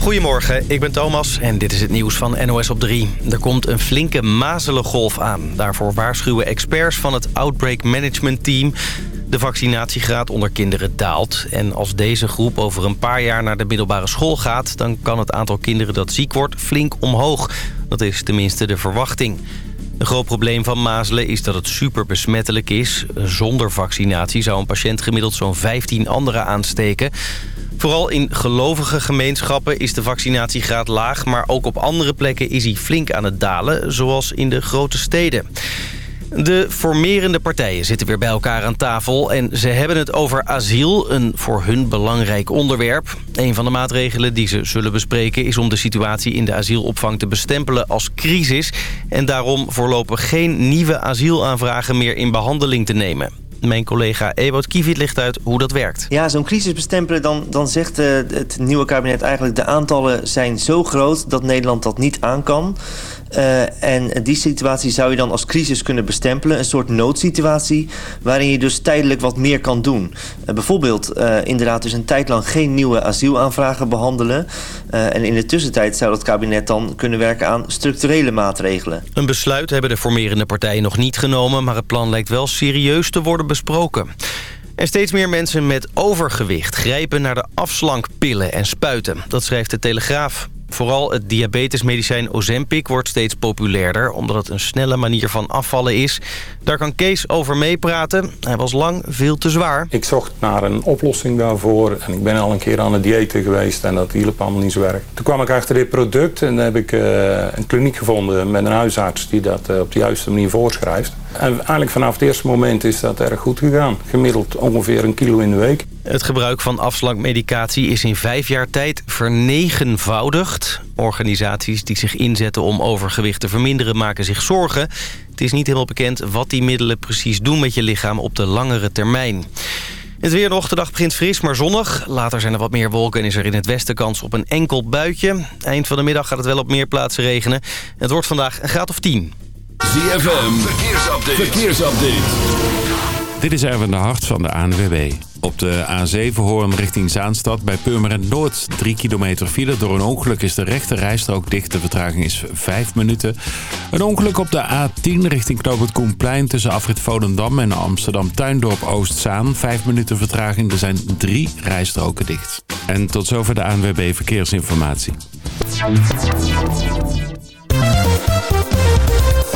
Goedemorgen, ik ben Thomas en dit is het nieuws van NOS op 3. Er komt een flinke mazelengolf aan. Daarvoor waarschuwen experts van het Outbreak Management Team. De vaccinatiegraad onder kinderen daalt. En als deze groep over een paar jaar naar de middelbare school gaat... dan kan het aantal kinderen dat ziek wordt flink omhoog. Dat is tenminste de verwachting. Een groot probleem van mazelen is dat het super besmettelijk is. Zonder vaccinatie zou een patiënt gemiddeld zo'n 15 anderen aansteken. Vooral in gelovige gemeenschappen is de vaccinatiegraad laag... maar ook op andere plekken is hij flink aan het dalen, zoals in de grote steden. De formerende partijen zitten weer bij elkaar aan tafel... en ze hebben het over asiel, een voor hun belangrijk onderwerp. Een van de maatregelen die ze zullen bespreken... is om de situatie in de asielopvang te bestempelen als crisis... en daarom voorlopig geen nieuwe asielaanvragen meer in behandeling te nemen. Mijn collega Ewout Kievit legt uit hoe dat werkt. Ja, zo'n crisis bestempelen, dan, dan zegt uh, het nieuwe kabinet eigenlijk... de aantallen zijn zo groot dat Nederland dat niet aan kan... Uh, en die situatie zou je dan als crisis kunnen bestempelen. Een soort noodsituatie waarin je dus tijdelijk wat meer kan doen. Uh, bijvoorbeeld uh, inderdaad dus een tijd lang geen nieuwe asielaanvragen behandelen. en in de tussentijd zou het kabinet dan kunnen werken aan structurele maatregelen. Een besluit hebben de formerende partijen nog niet genomen... maar het plan lijkt wel serieus te worden besproken. En steeds meer mensen met overgewicht grijpen naar de afslankpillen en spuiten. Dat schrijft de Telegraaf. Vooral het diabetesmedicijn Ozempic wordt steeds populairder... omdat het een snelle manier van afvallen is. Daar kan Kees over meepraten. Hij was lang veel te zwaar. Ik zocht naar een oplossing daarvoor. En ik ben al een keer aan het diëten geweest en dat hielp allemaal niet zo erg. Toen kwam ik achter dit product en dan heb ik uh, een kliniek gevonden... met een huisarts die dat uh, op de juiste manier voorschrijft. En eigenlijk vanaf het eerste moment is dat erg goed gegaan. Gemiddeld ongeveer een kilo in de week. Het gebruik van afslankmedicatie is in vijf jaar tijd vernegenvoudigd. Organisaties die zich inzetten om overgewicht te verminderen maken zich zorgen. Het is niet helemaal bekend wat die middelen precies doen met je lichaam op de langere termijn. Het weer de dag begint fris, maar zonnig. Later zijn er wat meer wolken en is er in het westen kans op een enkel buitje. Eind van de middag gaat het wel op meer plaatsen regenen. Het wordt vandaag een graad of 10. ZFM, verkeersupdate. verkeersupdate. Dit is Erwin de Hart van de ANWB. Op de A7 Hoorn richting Zaanstad bij Purmerend Noord. 3 kilometer file. Door een ongeluk is de rechte rijstrook dicht. De vertraging is 5 minuten. Een ongeluk op de A10 richting Knoop Koenplein... tussen afrit Volendam en Amsterdam Tuindorp Oostzaan. 5 minuten vertraging. Er zijn drie rijstroken dicht. En tot zover de ANWB Verkeersinformatie.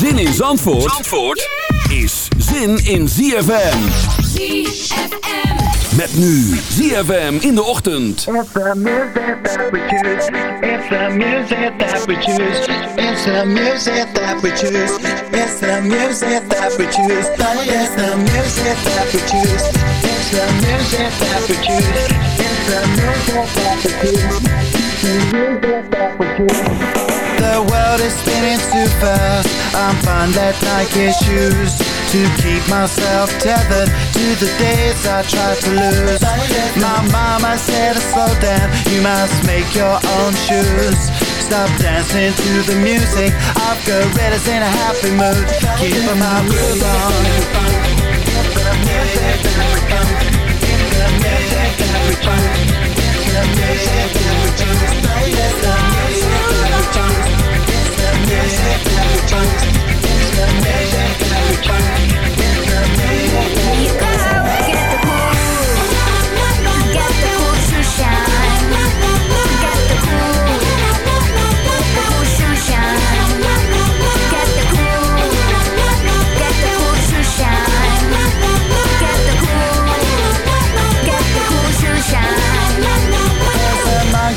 Zin in Zandvoort, Zandvoort is zin in ZFM. ZFM. Met nu ZFM in de ochtend. It's the music that we choose. It's the music that we choose. It's the music that we choose. It's the music that we choose. It's the music that we choose. It's the music that we choose. It's the music that we choose. The music that we choose. Spinning too fast. I'm fine that Nike shoes To keep myself tethered To the days I tried to lose. My mama said to slow down You must make your own shoes. Stop dancing to the music. I've got gorillas in a happy mood. Keep my groove on. Music music that we choose. It's the music that we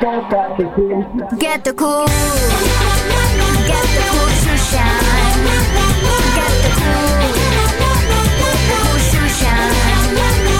Get the cool. Get the cool to shine. Get the cool. The cool to shine.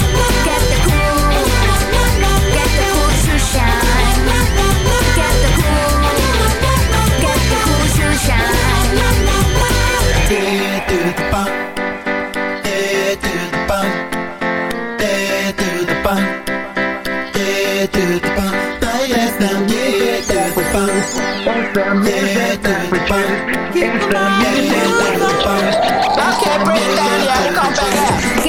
It's the music that we choose. It's the music that we choose. I can't breathe down. Come back.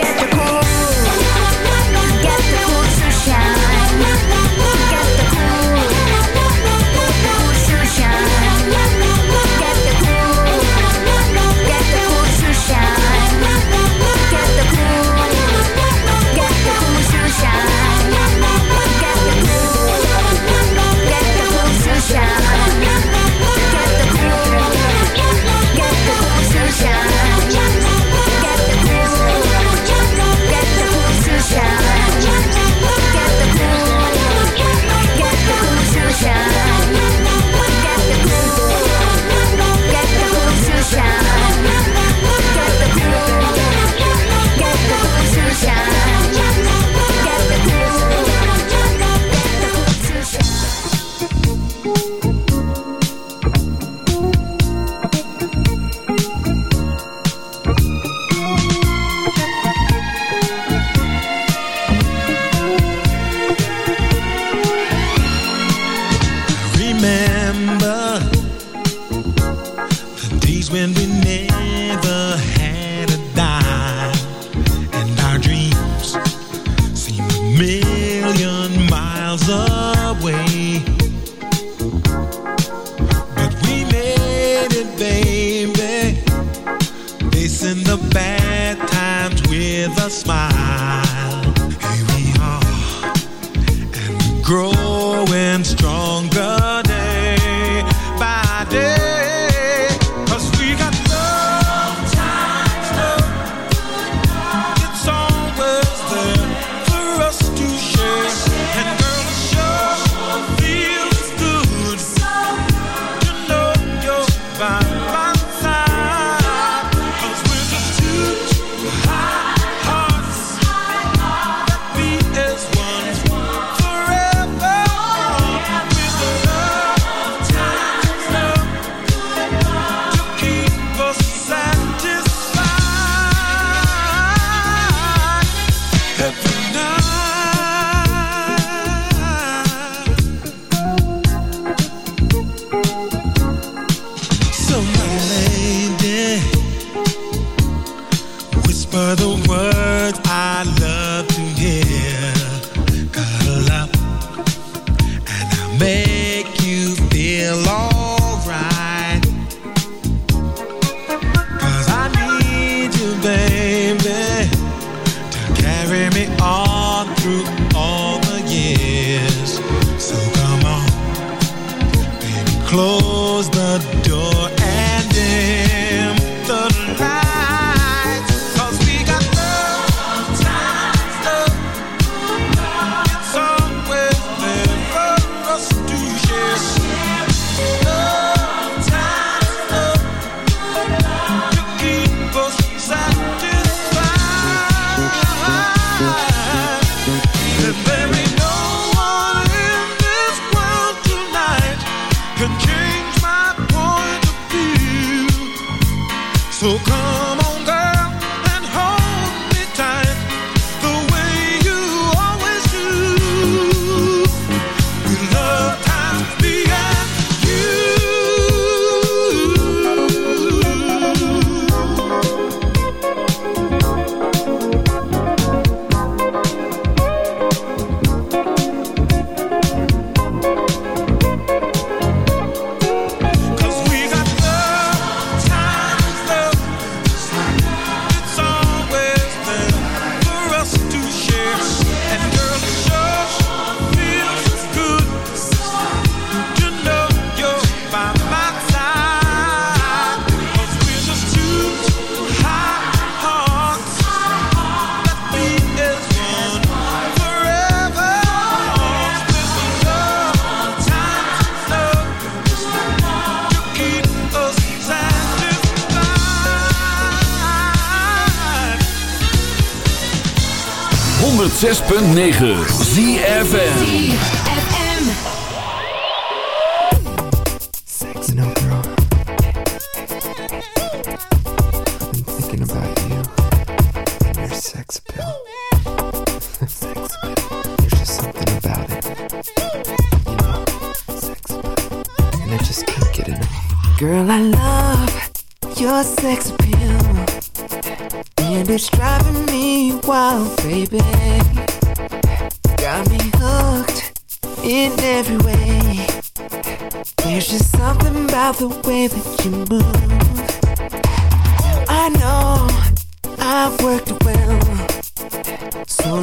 So come. 9.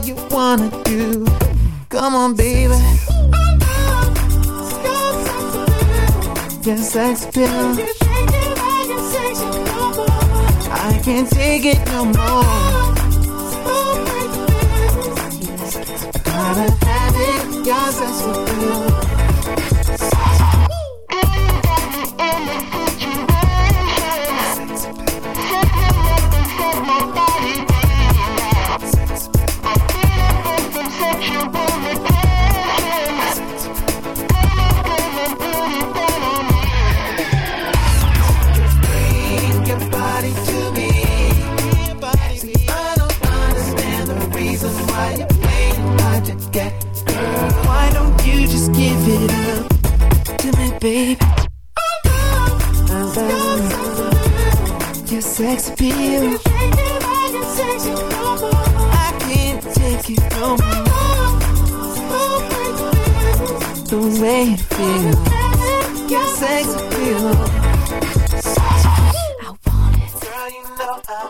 What you wanna do. Come on, baby. Your sex appeal. I can't take it no more. I gotta have it. Your sex appeal. Babe? I love your sex appeal. I can't take it no more. The way it feels, your sex appeal. Girl, you know I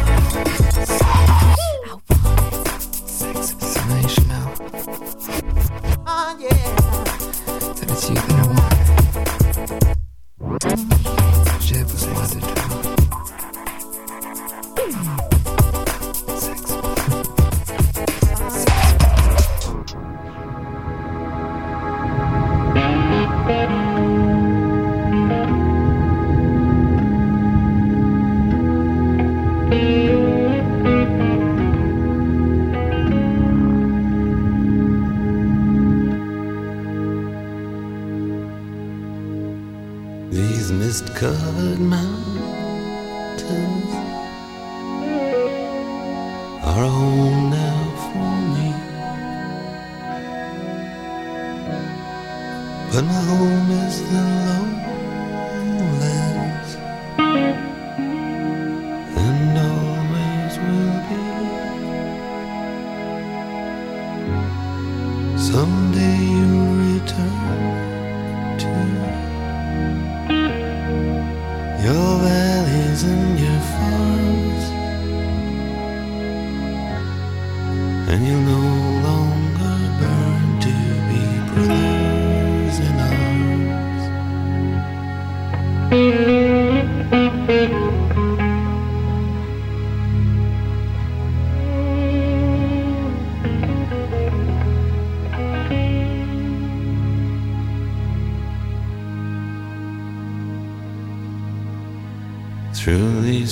Someday you'll return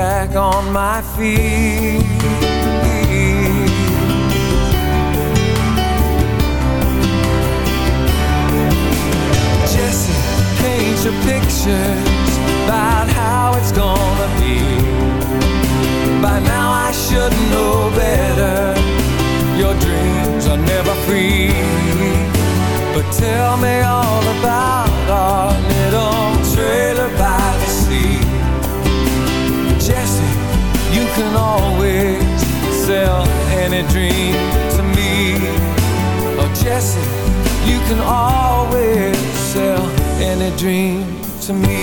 Back on my feet. Jesse, paint your pictures about how it's gonna be. By now I should know better. Your dreams are never free. But tell me all about our sell any dream to me. Oh, Jesse, you can always sell any dream to me.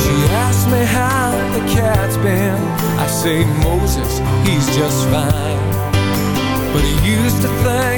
She asked me how the cat's been. I say, Moses, he's just fine. But he used to think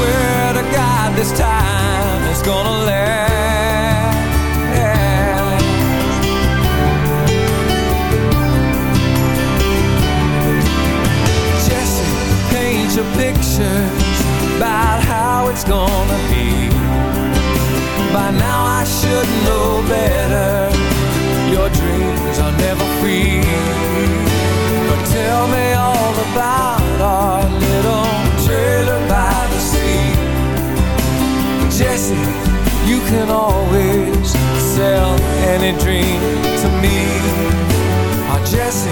Swear to God, this time it's gonna last. Jesse, paint your pictures about how it's gonna be. By now I should know better. Me. Oh, Jesse,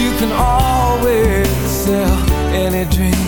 you can always sell any dream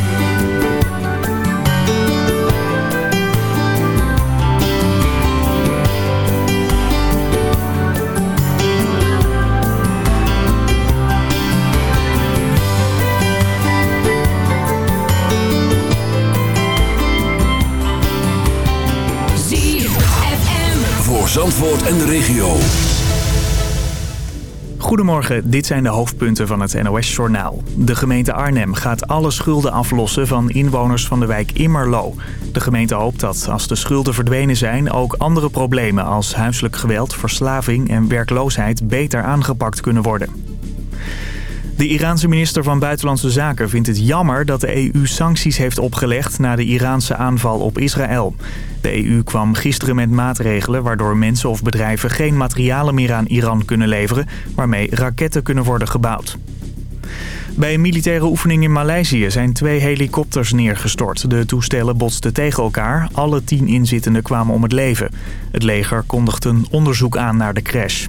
Zandvoort en de regio. Goedemorgen, dit zijn de hoofdpunten van het NOS-journaal. De gemeente Arnhem gaat alle schulden aflossen van inwoners van de wijk Immerlo. De gemeente hoopt dat, als de schulden verdwenen zijn... ook andere problemen als huiselijk geweld, verslaving en werkloosheid beter aangepakt kunnen worden. De Iraanse minister van Buitenlandse Zaken vindt het jammer dat de EU sancties heeft opgelegd na de Iraanse aanval op Israël. De EU kwam gisteren met maatregelen waardoor mensen of bedrijven geen materialen meer aan Iran kunnen leveren, waarmee raketten kunnen worden gebouwd. Bij een militaire oefening in Maleisië zijn twee helikopters neergestort. De toestellen botsten tegen elkaar. Alle tien inzittenden kwamen om het leven. Het leger kondigt een onderzoek aan naar de crash.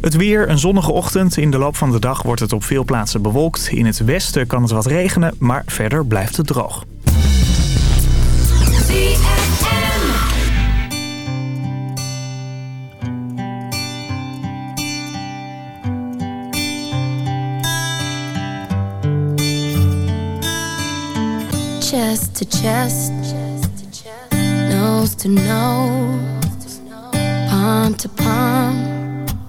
Het weer, een zonnige ochtend. In de loop van de dag wordt het op veel plaatsen bewolkt. In het westen kan het wat regenen, maar verder blijft het droog. chest to chest, nose to nose, palm to palm.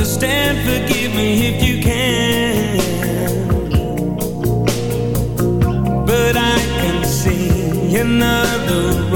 understand, forgive me if you can. But I can see another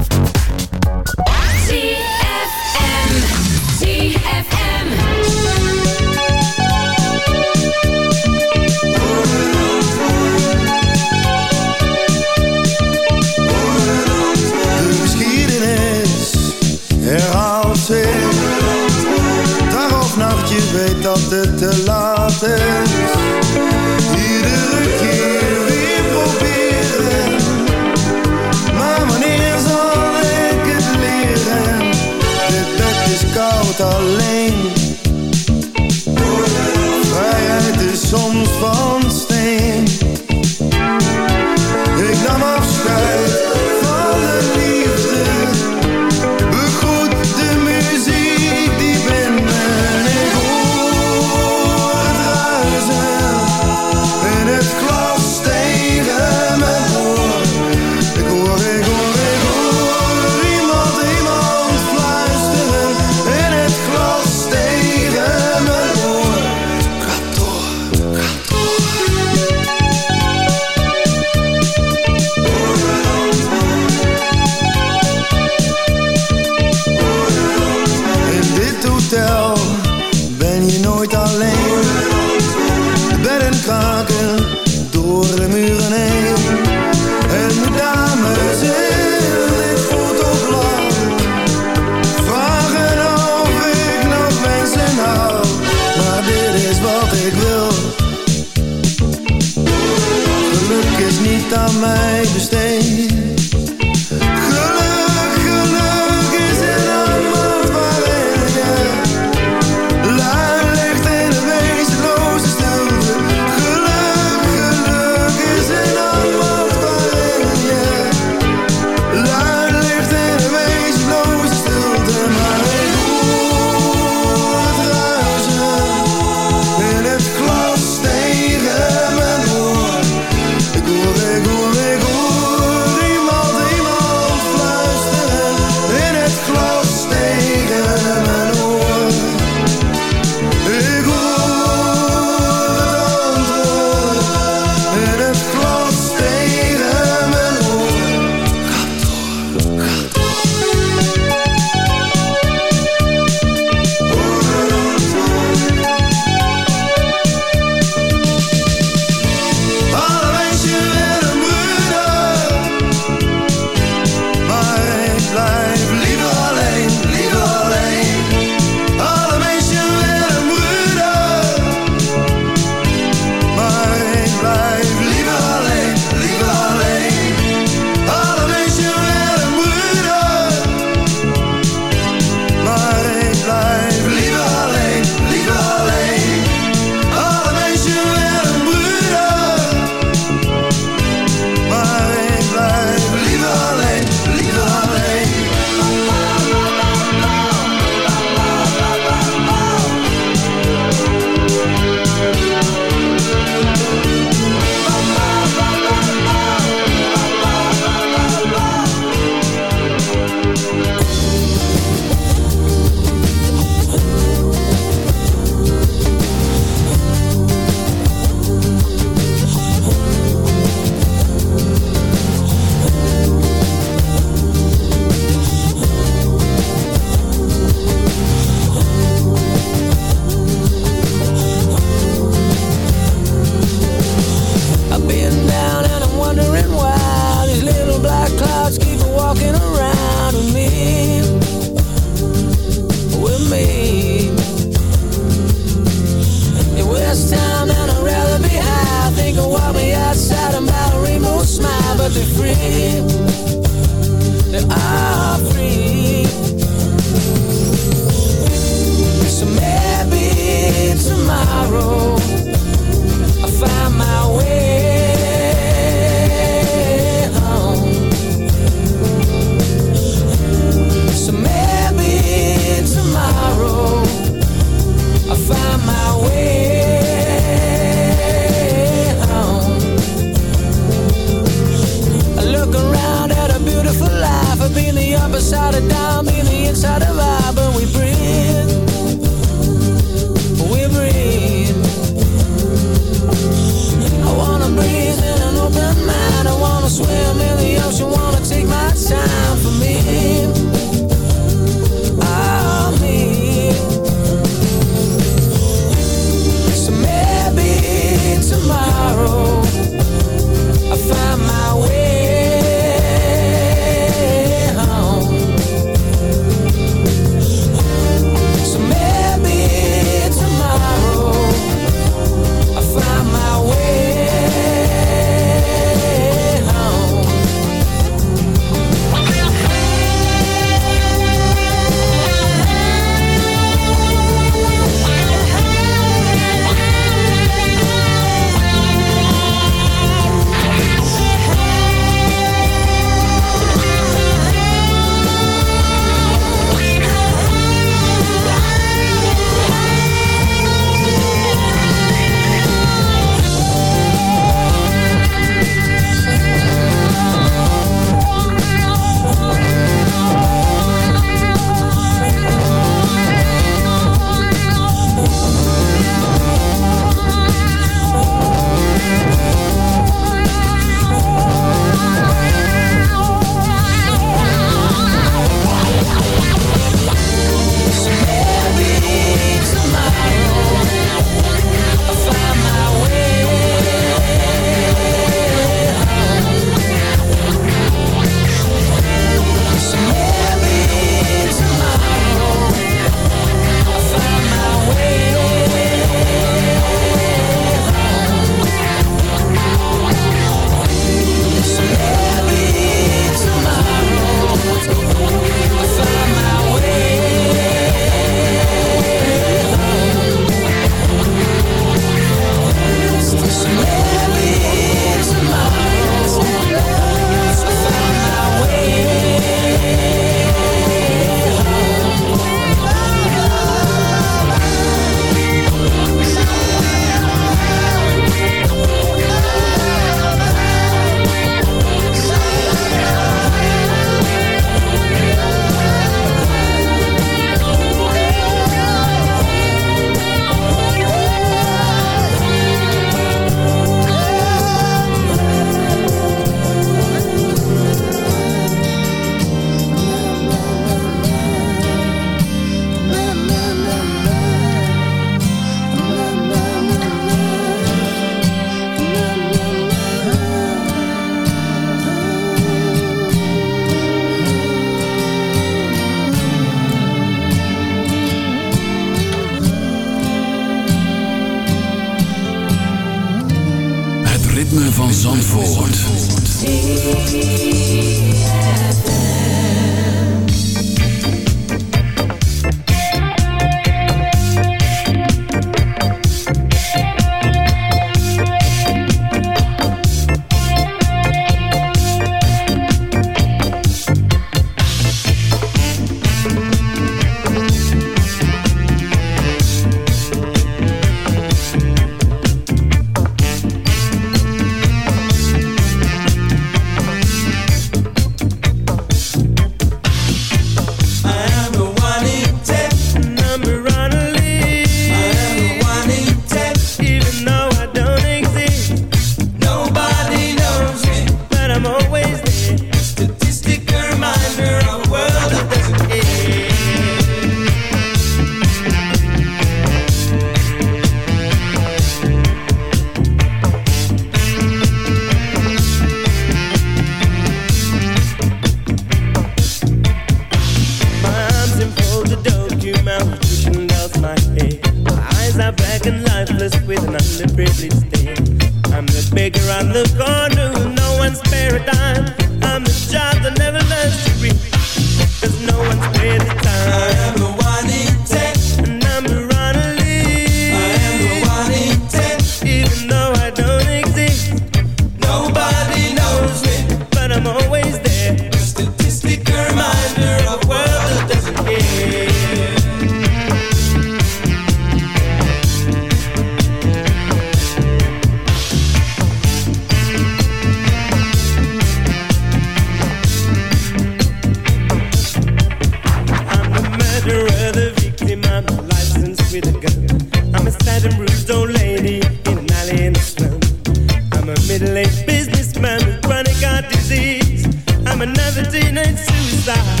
middle aged businessman with chronic heart disease. I'm another teenage suicide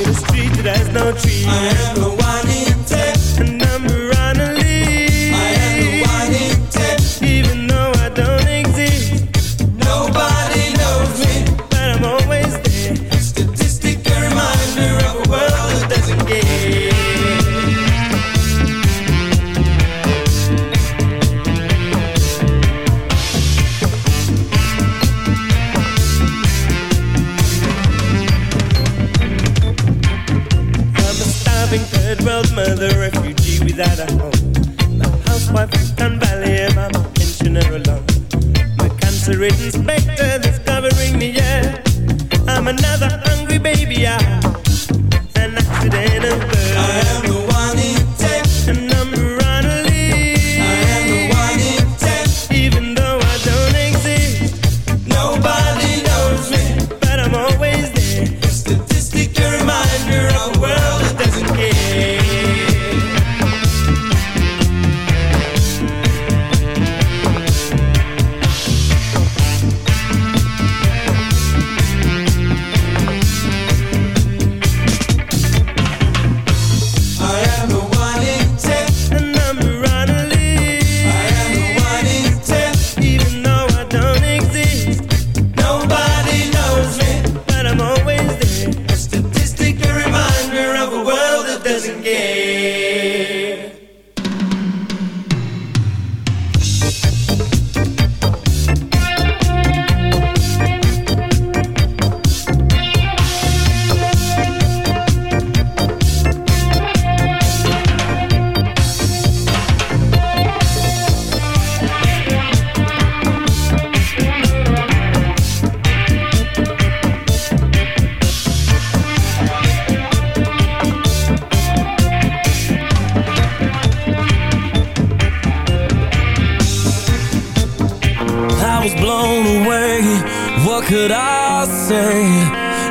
in a street that has no trees.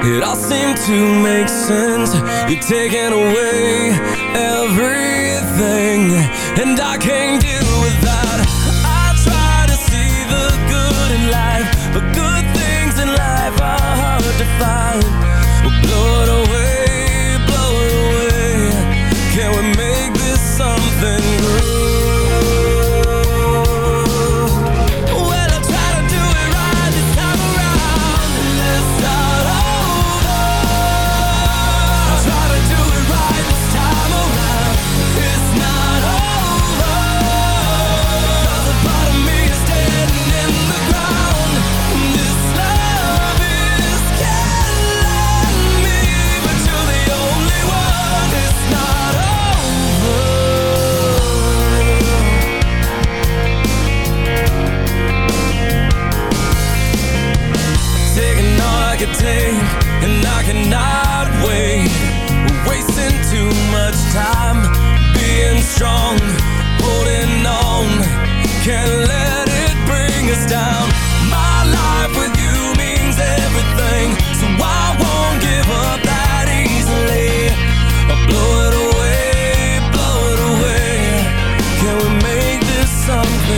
It all seemed to make sense. You're taking away everything.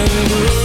and.